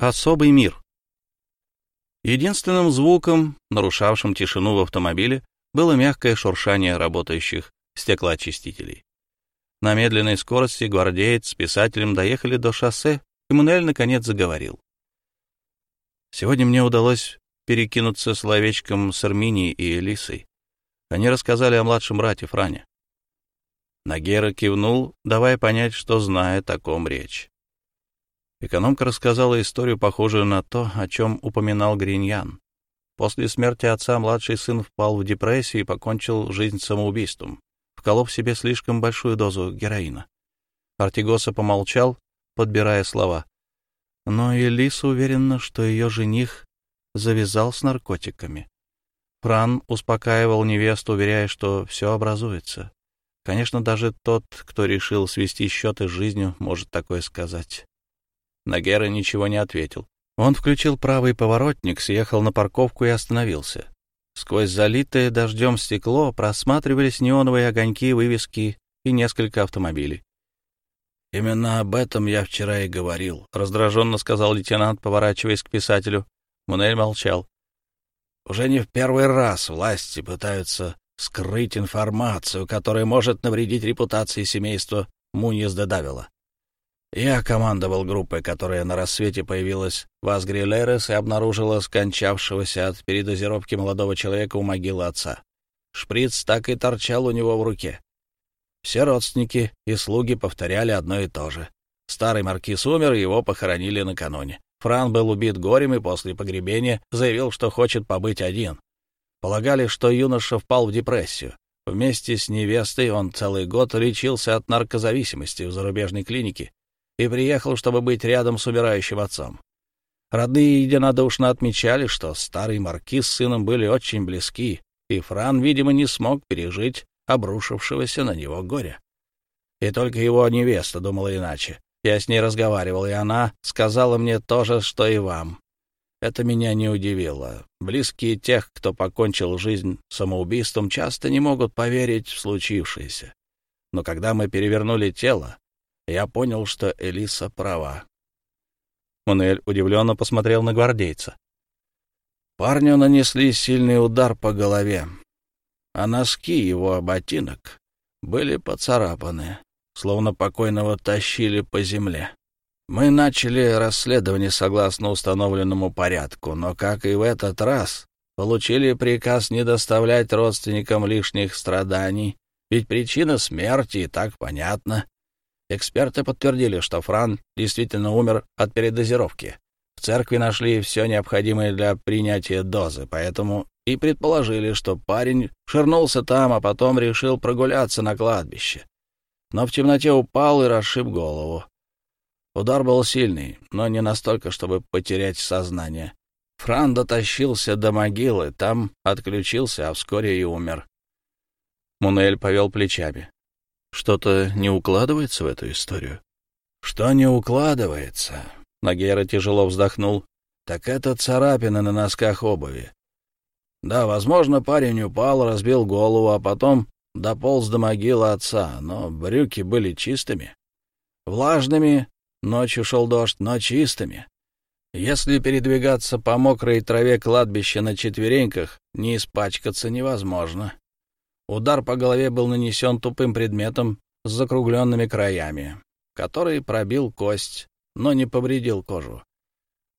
особый мир. Единственным звуком, нарушавшим тишину в автомобиле, было мягкое шуршание работающих стеклоочистителей. На медленной скорости гвардеец с писателем доехали до шоссе, и Мануэль наконец заговорил. «Сегодня мне удалось перекинуться словечком с Арминией и Элисой. Они рассказали о младшем брате Фране. Нагера кивнул, давая понять, что знает, о ком речь. Экономка рассказала историю, похожую на то, о чем упоминал Гриньян. После смерти отца младший сын впал в депрессию и покончил жизнь самоубийством, вколов себе слишком большую дозу героина. Артигоса помолчал, подбирая слова. Но Элиса уверена, что ее жених завязал с наркотиками. Фран успокаивал невесту, уверяя, что все образуется. Конечно, даже тот, кто решил свести счеты с жизнью, может такое сказать. Нагера ничего не ответил. Он включил правый поворотник, съехал на парковку и остановился. Сквозь залитое дождем стекло просматривались неоновые огоньки, вывески и несколько автомобилей. «Именно об этом я вчера и говорил», — раздраженно сказал лейтенант, поворачиваясь к писателю. Мунель молчал. «Уже не в первый раз власти пытаются скрыть информацию, которая может навредить репутации семейства Муньес де Давила. Я командовал группой, которая на рассвете появилась в Асгрилерес и обнаружила скончавшегося от передозировки молодого человека у могилы отца. Шприц так и торчал у него в руке. Все родственники и слуги повторяли одно и то же. Старый маркиз умер, его похоронили накануне. Фран был убит горем и после погребения заявил, что хочет побыть один. Полагали, что юноша впал в депрессию. Вместе с невестой он целый год лечился от наркозависимости в зарубежной клинике и приехал, чтобы быть рядом с умирающим отцом. Родные единодушно отмечали, что старый маркиз с сыном были очень близки, и Фран, видимо, не смог пережить обрушившегося на него горя. И только его невеста думала иначе. Я с ней разговаривал, и она сказала мне то же, что и вам. Это меня не удивило. Близкие тех, кто покончил жизнь самоубийством, часто не могут поверить в случившееся. Но когда мы перевернули тело, я понял, что Элиса права. Мануэль удивленно посмотрел на гвардейца. Парню нанесли сильный удар по голове, а носки его ботинок были поцарапаны, словно покойного тащили по земле. Мы начали расследование согласно установленному порядку, но, как и в этот раз, получили приказ не доставлять родственникам лишних страданий, ведь причина смерти и так понятна. Эксперты подтвердили, что Фран действительно умер от передозировки. В церкви нашли все необходимое для принятия дозы, поэтому и предположили, что парень ширнулся там, а потом решил прогуляться на кладбище. Но в темноте упал и расшиб голову. Удар был сильный, но не настолько, чтобы потерять сознание. Фран дотащился до могилы, там отключился, а вскоре и умер. Мунель повел плечами. Что-то не укладывается в эту историю? Что не укладывается? Нагера тяжело вздохнул. Так это царапины на носках обуви. Да, возможно, парень упал, разбил голову, а потом дополз до могилы отца, но брюки были чистыми. Влажными, Ночью шел дождь, но чистыми. Если передвигаться по мокрой траве кладбища на четвереньках, не испачкаться невозможно. Удар по голове был нанесен тупым предметом с закругленными краями, который пробил кость, но не повредил кожу.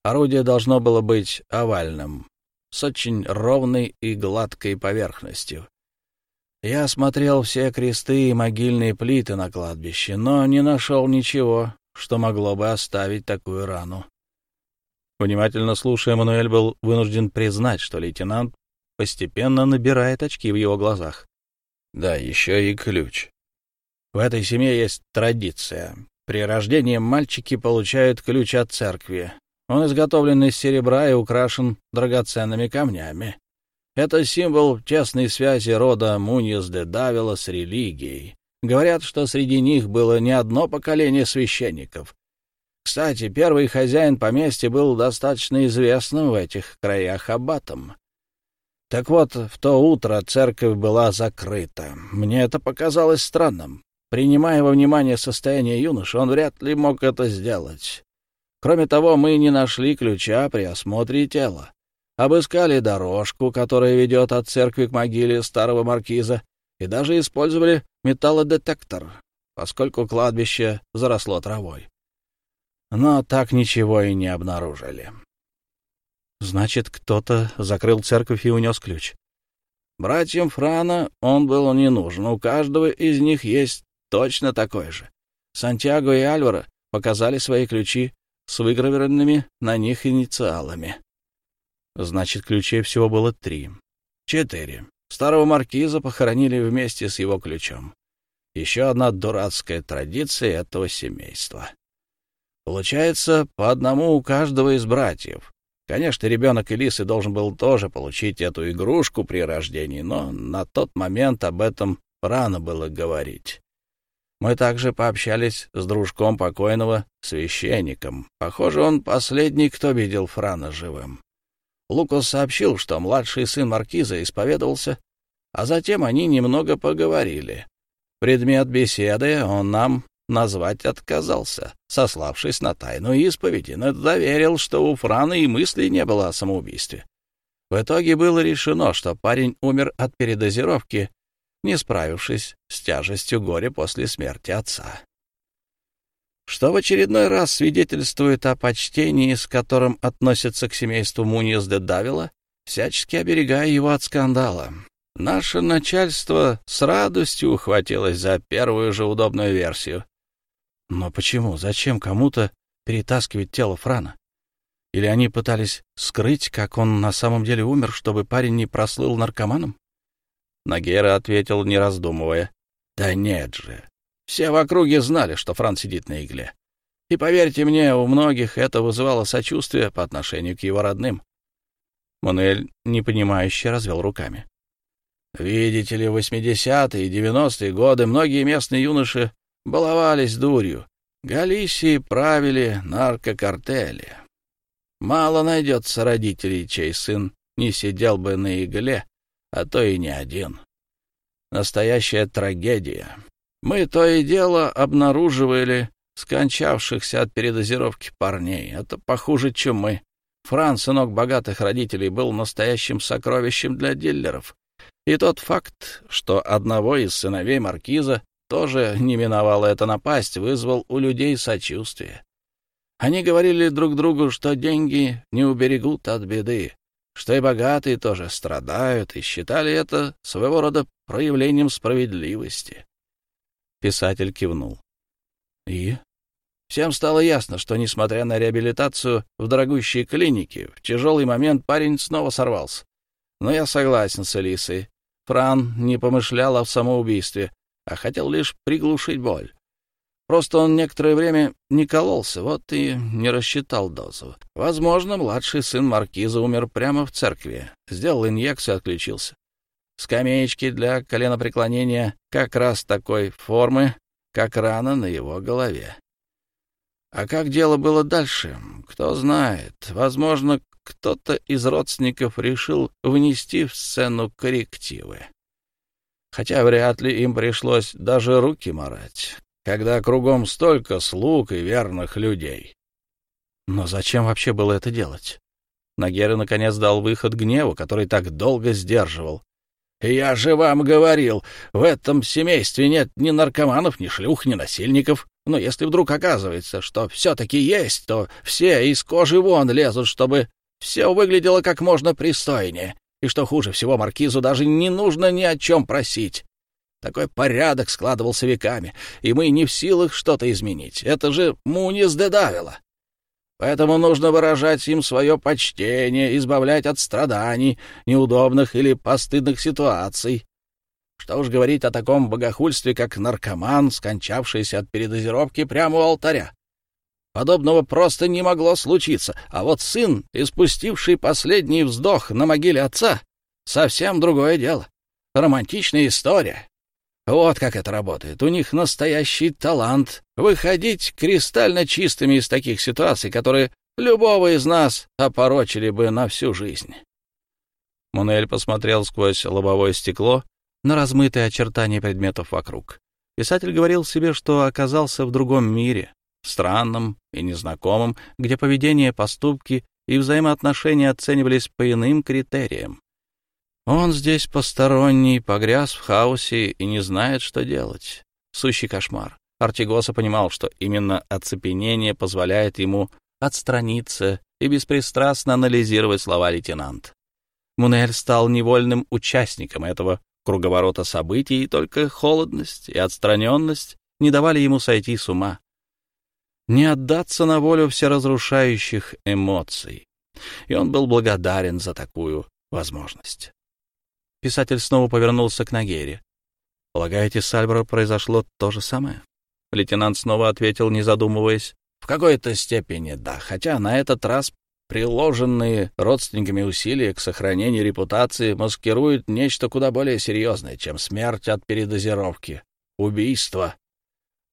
Орудие должно было быть овальным, с очень ровной и гладкой поверхностью. Я осмотрел все кресты и могильные плиты на кладбище, но не нашел ничего, что могло бы оставить такую рану. Внимательно слушая, Мануэль был вынужден признать, что лейтенант постепенно набирает очки в его глазах. Да, еще и ключ. В этой семье есть традиция. При рождении мальчики получают ключ от церкви. Он изготовлен из серебра и украшен драгоценными камнями. Это символ тесной связи рода Муньес де Давила с религией. Говорят, что среди них было не одно поколение священников. Кстати, первый хозяин поместья был достаточно известным в этих краях аббатом. Так вот, в то утро церковь была закрыта. Мне это показалось странным. Принимая во внимание состояние юноши, он вряд ли мог это сделать. Кроме того, мы не нашли ключа при осмотре тела. Обыскали дорожку, которая ведет от церкви к могиле старого маркиза, и даже использовали металлодетектор, поскольку кладбище заросло травой. Но так ничего и не обнаружили. Значит, кто-то закрыл церковь и унес ключ. Братьям Франа он был не нужен. У каждого из них есть точно такой же. Сантьяго и Альвара показали свои ключи с выгравированными на них инициалами. Значит, ключей всего было три. Четыре. Старого маркиза похоронили вместе с его ключом. Еще одна дурацкая традиция этого семейства. Получается, по одному у каждого из братьев. Конечно, ребенок Элисы должен был тоже получить эту игрушку при рождении, но на тот момент об этом рано было говорить. Мы также пообщались с дружком покойного, священником. Похоже, он последний, кто видел Франа живым. Лукас сообщил, что младший сын маркиза исповедовался, а затем они немного поговорили. Предмет беседы он нам назвать отказался, сославшись на тайну исповеди, но доверил, что у Франа и мысли не было о самоубийстве. В итоге было решено, что парень умер от передозировки не справившись с тяжестью горя после смерти отца. Что в очередной раз свидетельствует о почтении, с которым относятся к семейству Муниз де Давила, всячески оберегая его от скандала. Наше начальство с радостью ухватилось за первую же удобную версию. Но почему? Зачем кому-то перетаскивать тело Франа? Или они пытались скрыть, как он на самом деле умер, чтобы парень не прослыл наркоманом? Нагера ответил, не раздумывая. «Да нет же. Все в округе знали, что Фран сидит на игле. И поверьте мне, у многих это вызывало сочувствие по отношению к его родным». Мануэль, непонимающе, развел руками. «Видите ли, в 80-е и 90-е годы многие местные юноши баловались дурью. Галисии правили наркокартели. Мало найдется родителей, чей сын не сидел бы на игле, а то и не один. Настоящая трагедия. Мы то и дело обнаруживали скончавшихся от передозировки парней. Это похуже, чем мы. Фран, сынок богатых родителей, был настоящим сокровищем для дилеров. И тот факт, что одного из сыновей маркиза тоже не миновала эта напасть, вызвал у людей сочувствие. Они говорили друг другу, что деньги не уберегут от беды, что и богатые тоже страдают, и считали это своего рода проявлением справедливости. Писатель кивнул. И? Всем стало ясно, что, несмотря на реабилитацию в дорогущей клинике, в тяжелый момент парень снова сорвался. Но я согласен с Элисой. Фран не помышлял о самоубийстве, а хотел лишь приглушить боль. Просто он некоторое время не кололся, вот и не рассчитал дозу. Возможно, младший сын маркиза умер прямо в церкви. Сделал инъекцию и отключился. Скамеечки для коленопреклонения как раз такой формы, как рана на его голове. А как дело было дальше, кто знает. Возможно, кто-то из родственников решил внести в сцену коррективы. Хотя вряд ли им пришлось даже руки марать когда кругом столько слуг и верных людей. Но зачем вообще было это делать? Нагера наконец дал выход гневу, который так долго сдерживал. «Я же вам говорил, в этом семействе нет ни наркоманов, ни шлюх, ни насильников. Но если вдруг оказывается, что все-таки есть, то все из кожи вон лезут, чтобы все выглядело как можно пристойнее. И что хуже всего, маркизу даже не нужно ни о чем просить. Такой порядок складывался веками, и мы не в силах что-то изменить. Это же Мунис де Давила. Поэтому нужно выражать им свое почтение, избавлять от страданий, неудобных или постыдных ситуаций. Что уж говорить о таком богохульстве, как наркоман, скончавшийся от передозировки прямо у алтаря. Подобного просто не могло случиться, а вот сын, испустивший последний вздох на могиле отца, совсем другое дело. Романтичная история, вот как это работает. У них настоящий талант выходить кристально чистыми из таких ситуаций, которые любого из нас опорочили бы на всю жизнь. Мунель посмотрел сквозь лобовое стекло на размытые очертания предметов вокруг. Писатель говорил себе, что оказался в другом мире, странным и незнакомым, где поведение, поступки и взаимоотношения оценивались по иным критериям. Он здесь посторонний, погряз в хаосе и не знает, что делать. Сущий кошмар. Артигоса понимал, что именно оцепенение позволяет ему отстраниться и беспристрастно анализировать слова лейтенант. Мунель стал невольным участником этого круговорота событий, и только холодность и отстраненность не давали ему сойти с ума. Не отдаться на волю всеразрушающих эмоций. И он был благодарен за такую возможность. Писатель снова повернулся к Нагере. «Полагаете, с Альбро произошло то же самое?» Лейтенант снова ответил, не задумываясь. «В какой-то степени да, хотя на этот раз приложенные родственниками усилия к сохранению репутации маскируют нечто куда более серьезное, чем смерть от передозировки. Убийство».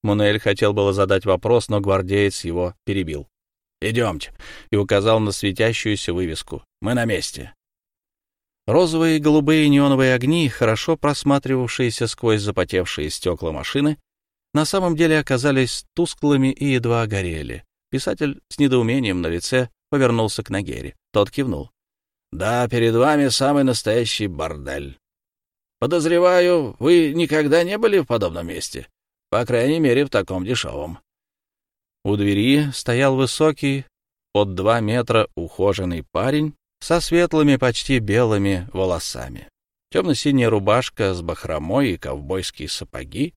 Мунель хотел было задать вопрос, но гвардеец его перебил. «Идемте», и указал на светящуюся вывеску. «Мы на месте». Розовые голубые неоновые огни, хорошо просматривавшиеся сквозь запотевшие стекла машины, на самом деле оказались тусклыми и едва горели. Писатель с недоумением на лице повернулся к Нагере. Тот кивнул. «Да, перед вами самый настоящий бордель. Подозреваю, вы никогда не были в подобном месте. По крайней мере, в таком дешевом». У двери стоял высокий, под два метра ухоженный парень со светлыми, почти белыми волосами. Темно-синяя рубашка с бахромой и ковбойские сапоги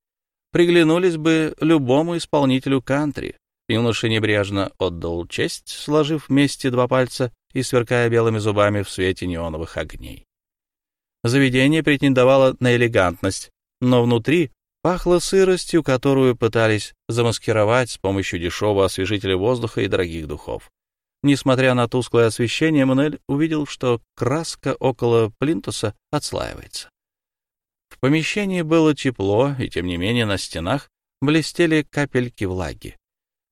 приглянулись бы любому исполнителю кантри. Юноша небрежно отдал честь, сложив вместе два пальца и сверкая белыми зубами в свете неоновых огней. Заведение претендовало на элегантность, но внутри пахло сыростью, которую пытались замаскировать с помощью дешевого освежителя воздуха и дорогих духов. Несмотря на тусклое освещение, Манель увидел, что краска около плинтуса отслаивается. В помещении было тепло, и тем не менее на стенах блестели капельки влаги.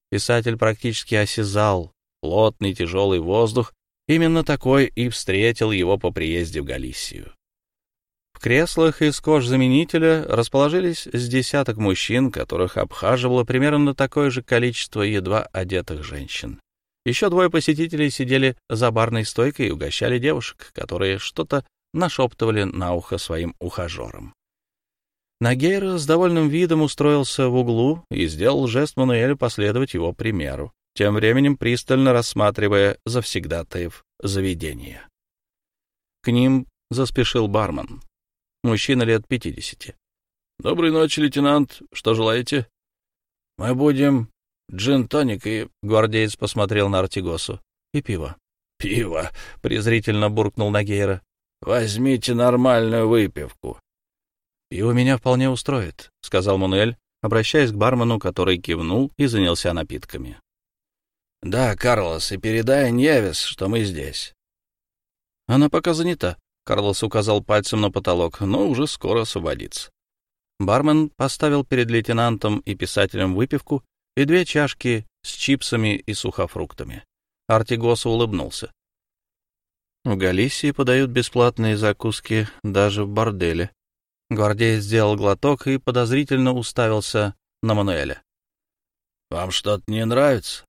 Писатель практически осязал плотный тяжелый воздух, именно такой и встретил его по приезде в Галисию. В креслах из кожзаменителя расположились с десяток мужчин, которых обхаживало примерно такое же количество едва одетых женщин. Еще двое посетителей сидели за барной стойкой и угощали девушек, которые что-то нашептывали на ухо своим ухажерам. Нагейр с довольным видом устроился в углу и сделал жест Мануэлю последовать его примеру, тем временем пристально рассматривая завсегдатаев заведения. К ним заспешил бармен, мужчина лет пятидесяти. — Доброй ночи, лейтенант. Что желаете? — Мы будем Джин-тоник и... Гвардеец посмотрел на Артигосу. И пиво. Пиво, презрительно буркнул Нагейра. Возьмите нормальную выпивку. У меня вполне устроит, сказал Мануэль, обращаясь к бармену, который кивнул и занялся напитками. Да, Карлос, и передай Ньявис, что мы здесь. Она пока занята, Карлос указал пальцем на потолок, но уже скоро освободится. Бармен поставил перед лейтенантом и писателем выпивку и две чашки с чипсами и сухофруктами. Артигоса улыбнулся. В Галисии подают бесплатные закуски даже в борделе. Гвардеец сделал глоток и подозрительно уставился на Мануэля. — Вам что-то не нравится?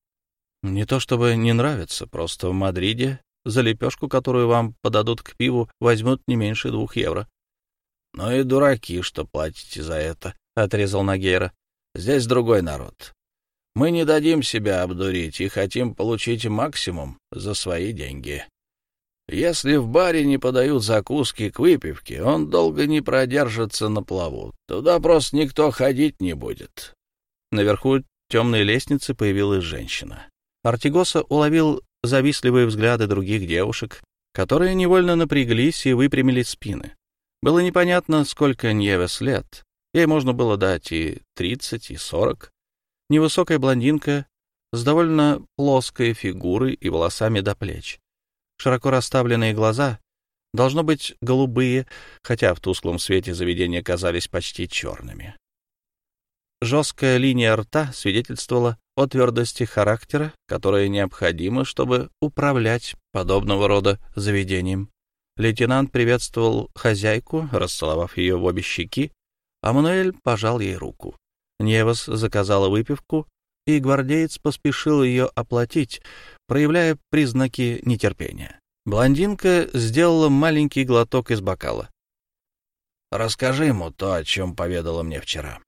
— Не то чтобы не нравится, просто в Мадриде за лепешку, которую вам подадут к пиву, возьмут не меньше двух евро. — Ну и дураки, что платите за это, — отрезал Нагейра. Здесь другой народ. Мы не дадим себя обдурить и хотим получить максимум за свои деньги. Если в баре не подают закуски к выпивке, он долго не продержится на плаву. Туда просто никто ходить не будет. Наверху темной лестницы появилась женщина. Артигоса уловил завистливые взгляды других девушек, которые невольно напряглись и выпрямили спины. Было непонятно, сколько Ньевес лет, Ей можно было дать и тридцать, и сорок. Невысокая блондинка с довольно плоской фигурой и волосами до плеч. Широко расставленные глаза, должно быть, голубые, хотя в тусклом свете заведения казались почти черными. Жесткая линия рта свидетельствовала о твердости характера, которая необходима, чтобы управлять подобного рода заведением. Лейтенант приветствовал хозяйку, расцеловав ее в обе щеки, а Мануэль пожал ей руку. Невас заказала выпивку и гвардеец поспешил ее оплатить, проявляя признаки нетерпения. Блондинка сделала маленький глоток из бокала. «Расскажи ему то, о чем поведала мне вчера».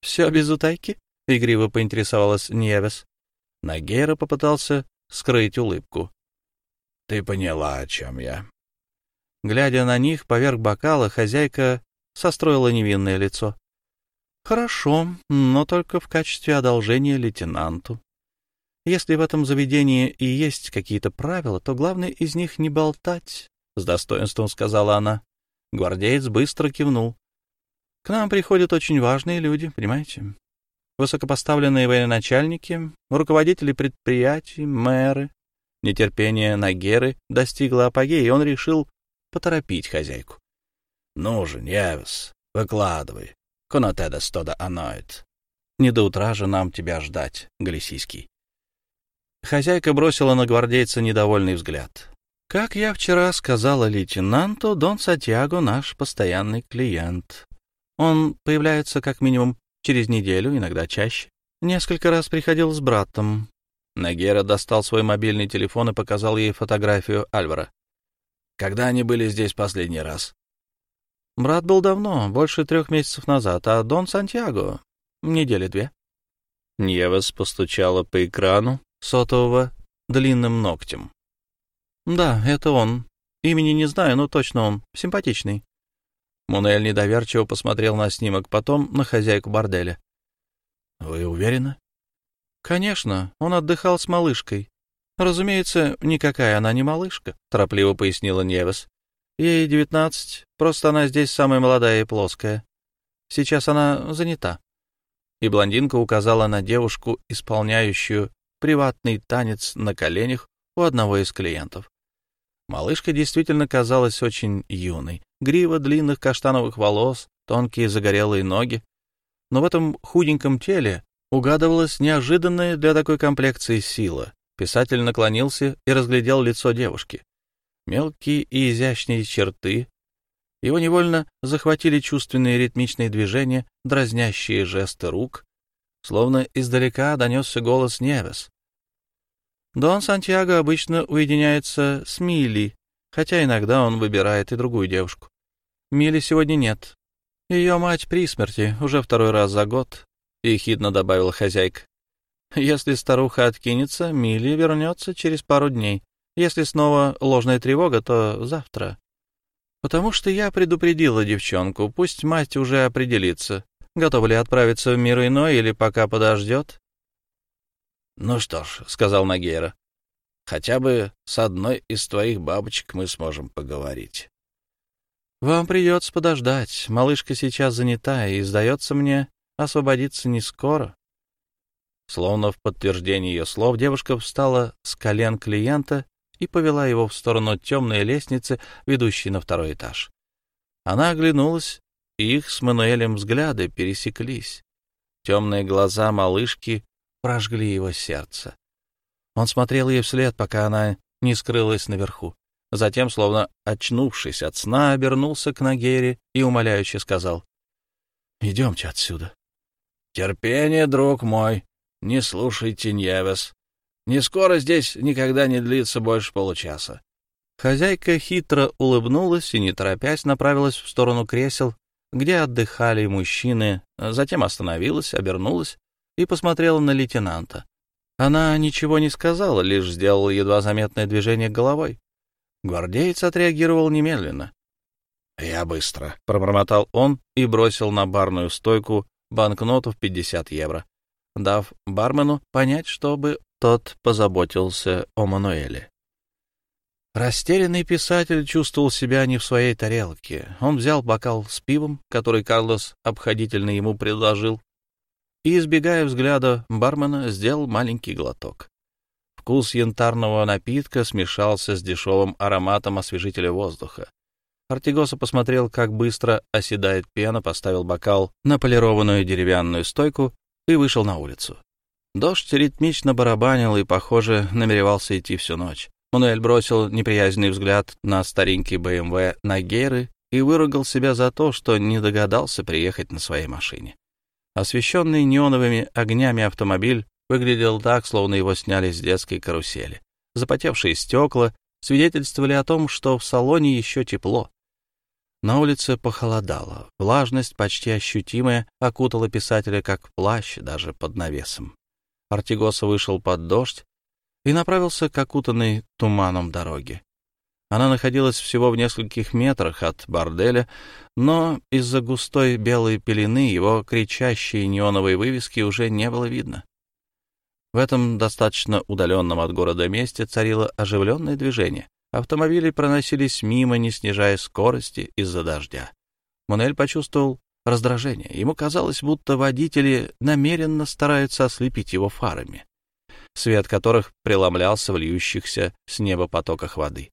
«Все без утайки?» — игриво поинтересовалась Ньявес. Нагера попытался скрыть улыбку. «Ты поняла, о чем я». Глядя на них поверх бокала, хозяйка состроила невинное лицо. «Хорошо, но только в качестве одолжения лейтенанту. Если в этом заведении и есть какие-то правила, то главное из них не болтать», — с достоинством сказала она. Гвардеец быстро кивнул. «К нам приходят очень важные люди, понимаете? Высокопоставленные военачальники, руководители предприятий, мэры. Нетерпение Нагеры достигло апогея, и он решил поторопить хозяйку. — Ну же, Невес, выкладывай. Конотеда стода аноет. Не до утра же нам тебя ждать, Галисийский. Хозяйка бросила на гвардейца недовольный взгляд. Как я вчера сказала лейтенанту, Дон Сатьяго наш постоянный клиент. Он появляется как минимум через неделю, иногда чаще. Несколько раз приходил с братом. Нагера достал свой мобильный телефон и показал ей фотографию Альвара. Когда они были здесь последний раз? Брат был давно, больше трех месяцев назад, а Дон Сантьяго — недели две. Ньевас постучала по экрану сотового длинным ногтем. Да, это он. Имени не знаю, но точно он. Симпатичный. Мунель недоверчиво посмотрел на снимок, потом на хозяйку борделя. — Вы уверены? — Конечно, он отдыхал с малышкой. Разумеется, никакая она не малышка, — торопливо пояснила Невес. Ей девятнадцать, просто она здесь самая молодая и плоская. Сейчас она занята. И блондинка указала на девушку, исполняющую приватный танец на коленях у одного из клиентов. Малышка действительно казалась очень юной. Грива длинных каштановых волос, тонкие загорелые ноги. Но в этом худеньком теле угадывалась неожиданная для такой комплекции сила. Писатель наклонился и разглядел лицо девушки мелкие и изящные черты. Его невольно захватили чувственные ритмичные движения, дразнящие жесты рук. Словно издалека донесся голос Невес. Дон Сантьяго обычно уединяется с Милли, хотя иногда он выбирает и другую девушку. Милли сегодня нет. Ее мать при смерти уже второй раз за год, — ехидно добавила хозяйка. Если старуха откинется, Милли вернется через пару дней. Если снова ложная тревога, то завтра. Потому что я предупредила девчонку, пусть мать уже определится, готова ли отправиться в мир иной или пока подождет. — Ну что ж, — сказал Нагейра, — хотя бы с одной из твоих бабочек мы сможем поговорить. — Вам придется подождать. Малышка сейчас занята, и, сдается мне, освободиться не скоро. Словно в подтверждение ее слов, девушка встала с колен клиента и повела его в сторону темной лестницы, ведущей на второй этаж. Она оглянулась, и их с Мануэлем взгляды пересеклись. Темные глаза малышки прожгли его сердце. Он смотрел ей вслед, пока она не скрылась наверху. Затем, словно очнувшись от сна, обернулся к Нагере и умоляюще сказал, — Идемте отсюда. — Терпение, друг мой, не слушайте Ньявес. Не скоро здесь никогда не длится больше получаса. Хозяйка хитро улыбнулась и, не торопясь, направилась в сторону кресел, где отдыхали мужчины, затем остановилась, обернулась и посмотрела на лейтенанта. Она ничего не сказала, лишь сделала едва заметное движение головой. Гвардеец отреагировал немедленно. «Я быстро», — пробормотал он и бросил на барную стойку банкноту в 50 евро, дав бармену понять, чтобы тот позаботился о Мануэле. Растерянный писатель чувствовал себя не в своей тарелке. Он взял бокал с пивом, который Карлос обходительно ему предложил, и, избегая взгляда бармена, сделал маленький глоток. Вкус янтарного напитка смешался с дешевым ароматом освежителя воздуха. Артигоса посмотрел, как быстро оседает пена, поставил бокал на полированную деревянную стойку и вышел на улицу. Дождь ритмично барабанил и, похоже, намеревался идти всю ночь. Мануэль бросил неприязненный взгляд на старенький БМВ на Гейры и выругал себя за то, что не догадался приехать на своей машине. Освещенный неоновыми огнями автомобиль выглядел так, словно его сняли с детской карусели. Запотевшие стекла свидетельствовали о том, что в салоне еще тепло. На улице похолодало, влажность, почти ощутимая, окутала писателя как плащ, даже под навесом. Артигоса вышел под дождь и направился к окутанной туманом дороге. Она находилась всего в нескольких метрах от борделя, но из-за густой белой пелены его кричащие неоновые вывески уже не было видно. В этом достаточно удаленном от города месте царило оживленное движение. Автомобили проносились мимо, не снижая скорости из-за дождя. Монель почувствовал раздражение. Ему казалось, будто водители намеренно стараются ослепить его фарами, свет которых преломлялся в льющихся с неба потоках воды.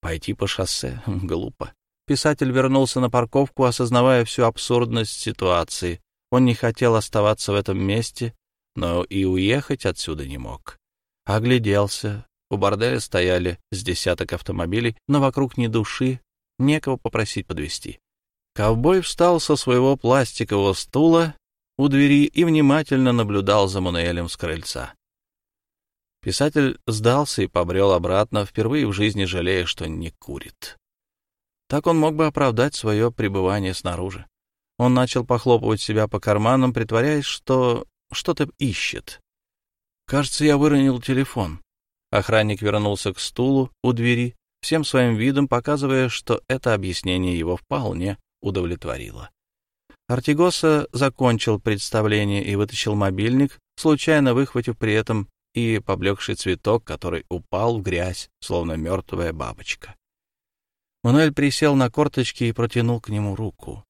Пойти по шоссе? Глупо. Писатель вернулся на парковку, осознавая всю абсурдность ситуации. Он не хотел оставаться в этом месте, но и уехать отсюда не мог. Огляделся. У борделя стояли с десяток автомобилей, но вокруг ни души, некого попросить подвести. Ковбой встал со своего пластикового стула у двери и внимательно наблюдал за Мануэлем с крыльца. Писатель сдался и побрел обратно, впервые в жизни жалея, что не курит. Так он мог бы оправдать свое пребывание снаружи. Он начал похлопывать себя по карманам, притворяясь, что что-то ищет. Кажется, я выронил телефон. Охранник вернулся к стулу у двери, всем своим видом показывая, что это объяснение его вполне удовлетворило. Артигоса закончил представление и вытащил мобильник, случайно выхватив при этом и поблекший цветок, который упал в грязь, словно мертвая бабочка. Мануэль присел на корточки и протянул к нему руку.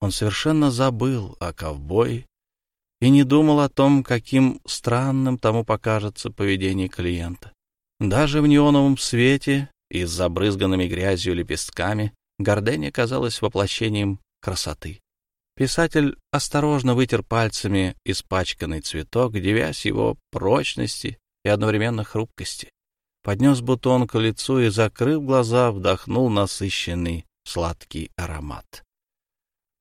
Он совершенно забыл о ковбое и не думал о том, каким странным тому покажется поведение клиента. Даже в неоновом свете и с забрызганными грязью лепестками Гордения казалась воплощением красоты. Писатель осторожно вытер пальцами испачканный цветок, девясь его прочности и одновременно хрупкости. Поднес бутон к лицу и, закрыв глаза, вдохнул насыщенный сладкий аромат.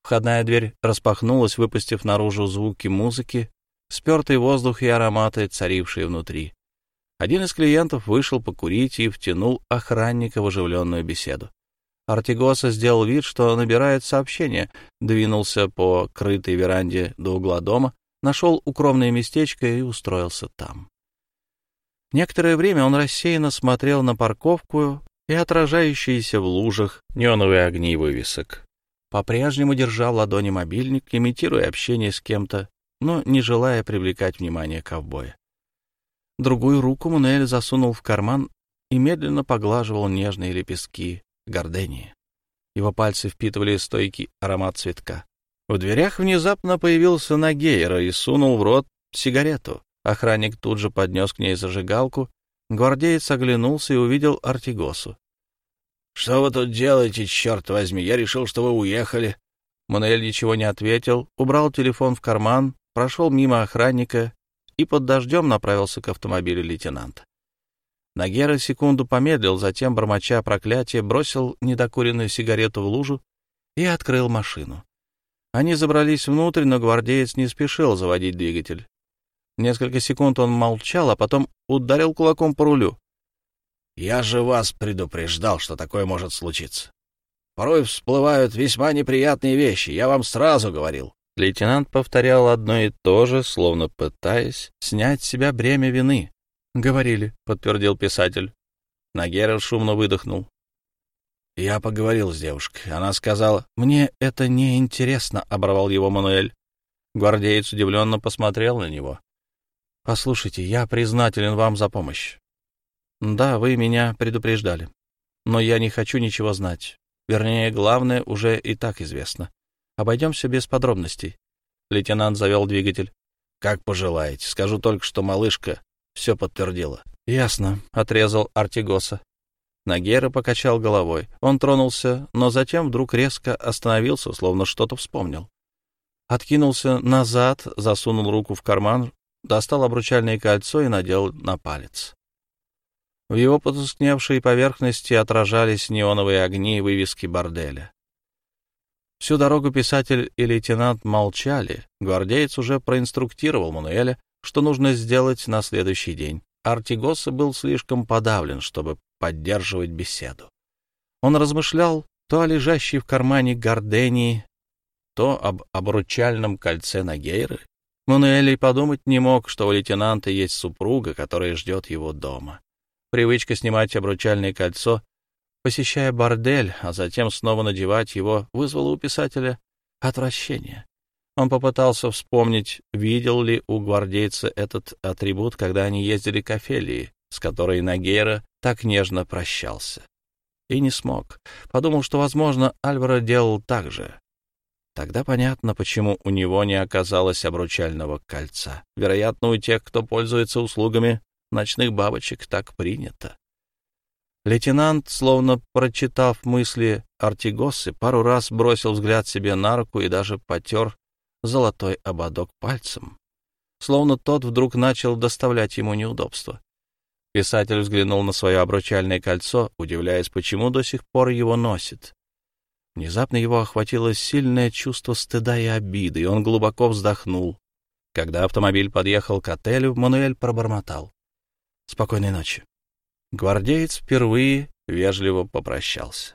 Входная дверь распахнулась, выпустив наружу звуки музыки, спертый воздух и ароматы, царившие внутри. Один из клиентов вышел покурить и втянул охранника в оживленную беседу. Артигоса сделал вид, что набирает сообщение, двинулся по крытой веранде до угла дома, нашел укромное местечко и устроился там. Некоторое время он рассеянно смотрел на парковку и отражающиеся в лужах неоновые огни вывесок по-прежнему держал в ладони мобильник, имитируя общение с кем-то, но не желая привлекать внимание ковбоя. Другую руку Мунель засунул в карман и медленно поглаживал нежные лепестки гордении. Его пальцы впитывали стойкий аромат цветка. В дверях внезапно появился Нагейра и сунул в рот сигарету. Охранник тут же поднес к ней зажигалку. Гвардеец оглянулся и увидел Артигосу. «Что вы тут делаете, черт возьми? Я решил, что вы уехали». Мануэль ничего не ответил, убрал телефон в карман, прошел мимо охранника и под дождем направился к автомобилю лейтенанта. Нагера секунду помедлил, затем, бормоча проклятие, бросил недокуренную сигарету в лужу и открыл машину. Они забрались внутрь, но гвардеец не спешил заводить двигатель. Несколько секунд он молчал, а потом ударил кулаком по рулю. Я же вас предупреждал, что такое может случиться. Порой всплывают весьма неприятные вещи, я вам сразу говорил. Лейтенант повторял одно и то же, словно пытаясь снять с себя бремя вины. «Говорили», — подтвердил писатель. Нагера шумно выдохнул. Я поговорил с девушкой. Она сказала, «Мне это не интересно», — оборвал его Мануэль. Гвардеец удивленно посмотрел на него. «Послушайте, я признателен вам за помощь. Да, вы меня предупреждали. Но я не хочу ничего знать. Вернее, главное уже и так известно. Обойдемся без подробностей. Лейтенант завел двигатель. Как пожелаете. Скажу только, что малышка все подтвердила. Ясно, отрезал Артигоса. Нагера покачал головой. Он тронулся, но затем вдруг резко остановился, словно что-то вспомнил. Откинулся назад, засунул руку в карман, достал обручальное кольцо и надел на палец. В его потускневшей поверхности отражались неоновые огни и вывески борделя. Всю дорогу писатель и лейтенант молчали. Гвардеец уже проинструктировал Мануэля, что нужно сделать на следующий день. Артигоса был слишком подавлен, чтобы поддерживать беседу. Он размышлял то о лежащей в кармане гордении, то об обручальном кольце Нагейры. Мануэль и подумать не мог, что у лейтенанта есть супруга, которая ждет его дома. Привычка снимать обручальное кольцо, посещая бордель, а затем снова надевать его, вызвала у писателя отвращение. Он попытался вспомнить, видел ли у гвардейца этот атрибут, когда они ездили к Офелии, с которой Нагейра так нежно прощался. И не смог. Подумал, что, возможно, Альваро делал так же. Тогда понятно, почему у него не оказалось обручального кольца. Вероятно, у тех, кто пользуется услугами ночных бабочек, так принято. Лейтенант, словно прочитав мысли Артигосы, пару раз бросил взгляд себе на руку и даже потер золотой ободок пальцем, словно тот вдруг начал доставлять ему неудобства. Писатель взглянул на свое обручальное кольцо, удивляясь, почему до сих пор его носит. Внезапно его охватило сильное чувство стыда и обиды, и он глубоко вздохнул. Когда автомобиль подъехал к отелю, Мануэль пробормотал. «Спокойной ночи». Гвардеец впервые вежливо попрощался.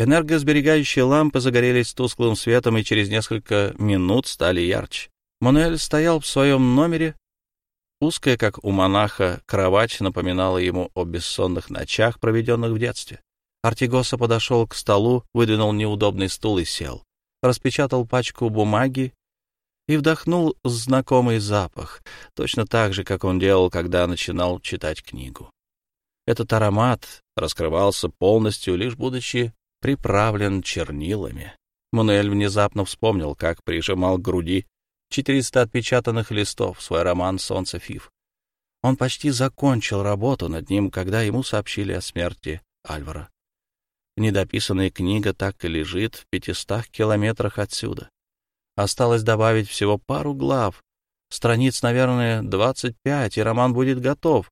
Энергосберегающие лампы загорелись тусклым светом и через несколько минут стали ярче. Мануэль стоял в своем номере. Узкая, как у монаха, кровать напоминала ему о бессонных ночах, проведенных в детстве. Артигоса подошел к столу, выдвинул неудобный стул и сел. Распечатал пачку бумаги и вдохнул знакомый запах, точно так же, как он делал, когда начинал читать книгу. Этот аромат раскрывался полностью, лишь будучи приправлен чернилами. Мануэль внезапно вспомнил, как прижимал к груди 400 отпечатанных листов свой роман «Солнце Фив». Он почти закончил работу над ним, когда ему сообщили о смерти Альвара. Недописанная книга так и лежит в пятистах километрах отсюда. Осталось добавить всего пару глав. Страниц, наверное, двадцать пять, и роман будет готов.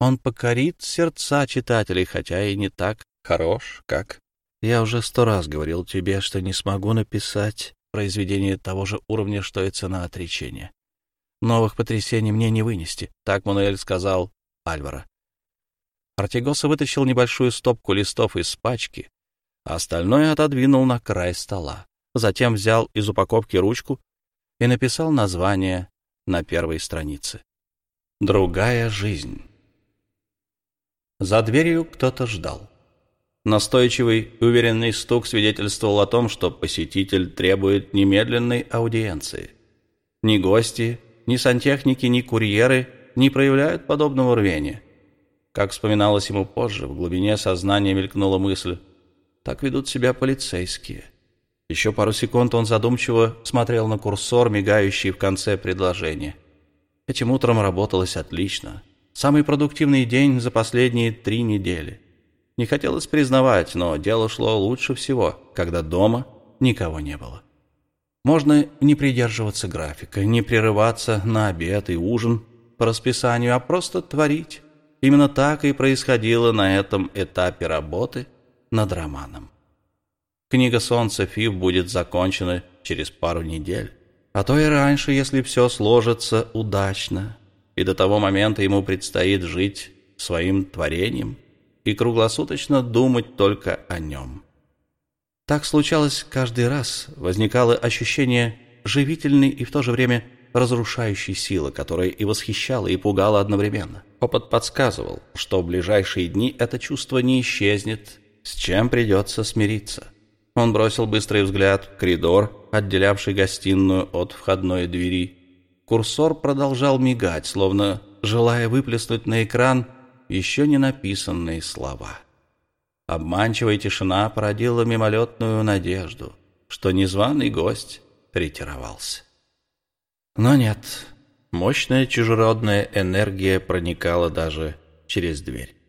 Он покорит сердца читателей, хотя и не так хорош, как я уже сто раз говорил тебе, что не смогу написать произведение того же уровня, что и цена отречения. Новых потрясений мне не вынести, так Мануэль сказал Альвара. Артигоса вытащил небольшую стопку листов из пачки, а остальное отодвинул на край стола. Затем взял из упаковки ручку и написал название на первой странице. «Другая жизнь». За дверью кто-то ждал. Настойчивый, уверенный стук свидетельствовал о том, что посетитель требует немедленной аудиенции. Ни гости, ни сантехники, ни курьеры не проявляют подобного рвения. Как вспоминалось ему позже, в глубине сознания мелькнула мысль «так ведут себя полицейские». Еще пару секунд он задумчиво смотрел на курсор, мигающий в конце предложения. Этим утром работалось отлично. Самый продуктивный день за последние три недели. Не хотелось признавать, но дело шло лучше всего, когда дома никого не было. Можно не придерживаться графика, не прерываться на обед и ужин по расписанию, а просто творить. Именно так и происходило на этом этапе работы над романом. Книга «Солнце Фив» будет закончена через пару недель, а то и раньше, если все сложится удачно, и до того момента ему предстоит жить своим творением – и круглосуточно думать только о нем. Так случалось каждый раз, возникало ощущение живительной и в то же время разрушающей силы, которая и восхищала, и пугала одновременно. Опыт подсказывал, что в ближайшие дни это чувство не исчезнет, с чем придется смириться. Он бросил быстрый взгляд в коридор, отделявший гостиную от входной двери. Курсор продолжал мигать, словно желая выплеснуть на экран еще не написанные слова. Обманчивая тишина породила мимолетную надежду, что незваный гость ретировался. Но нет, мощная чужеродная энергия проникала даже через дверь.